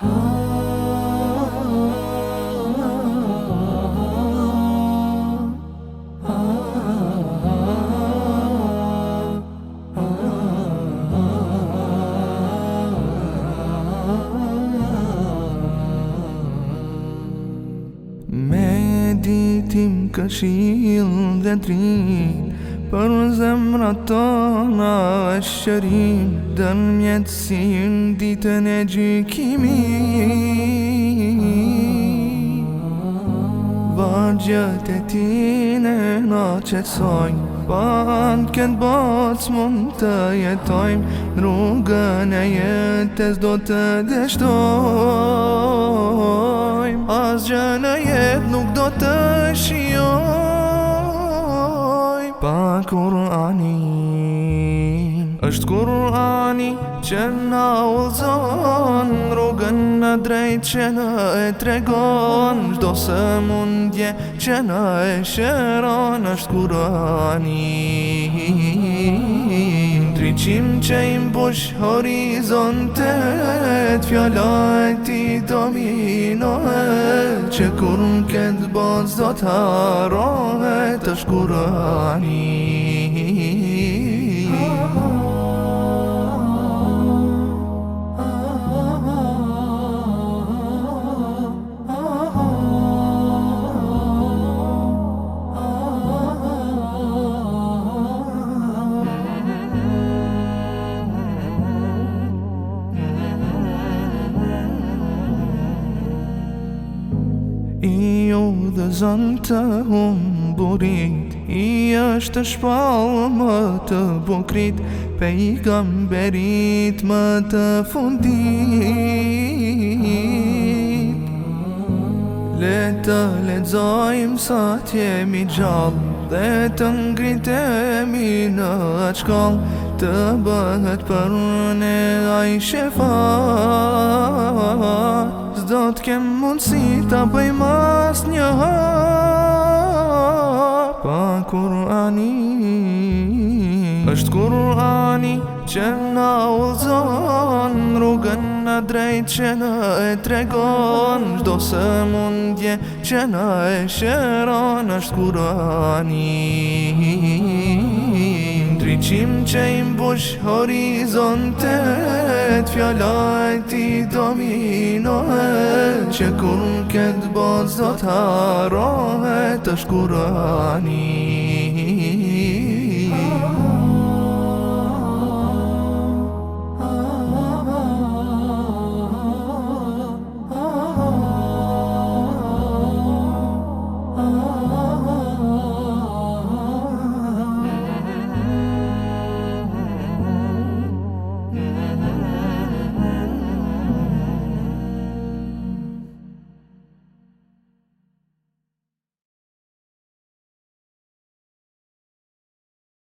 Aa aa këshil dhe main Për zemra tona është shërin Dë në mjetësin ditën e gjikimi Vajgjët e tine në qëtësojnë Banë këtë botës mund të jetojmë Në rrugën e jetës do të deshtojmë Asgjën e jetë nuk do të shionë pa Kur'anin është Kur'ani që na ullëzon në drejt që në e tregon Shdo se mundje që në e shëron është Kur'ani Ndryqim që imbush horizontet Fjala e ti dominohet شکرون کند باز دو راه تشکرانی I u dhe zënë të humë burit I është të shpalë më të bukrit Pe i kam berit më të fundit Le të ledzojmë sa t'jemi gjallë Dhe të ngritemi në qkallë Të bëhet për në ajshë fatë sot kem mundësi ta bëj mas një hap Pa Kurani është Kurani që na ullëzon Rrugën në drejt që në e tregon Shdo se mundje që në e shëron është Kurani Ndryqim që i mbush horizontet Fjallaj ti dominohet چه گل باز بازدا تا راه تشکرانی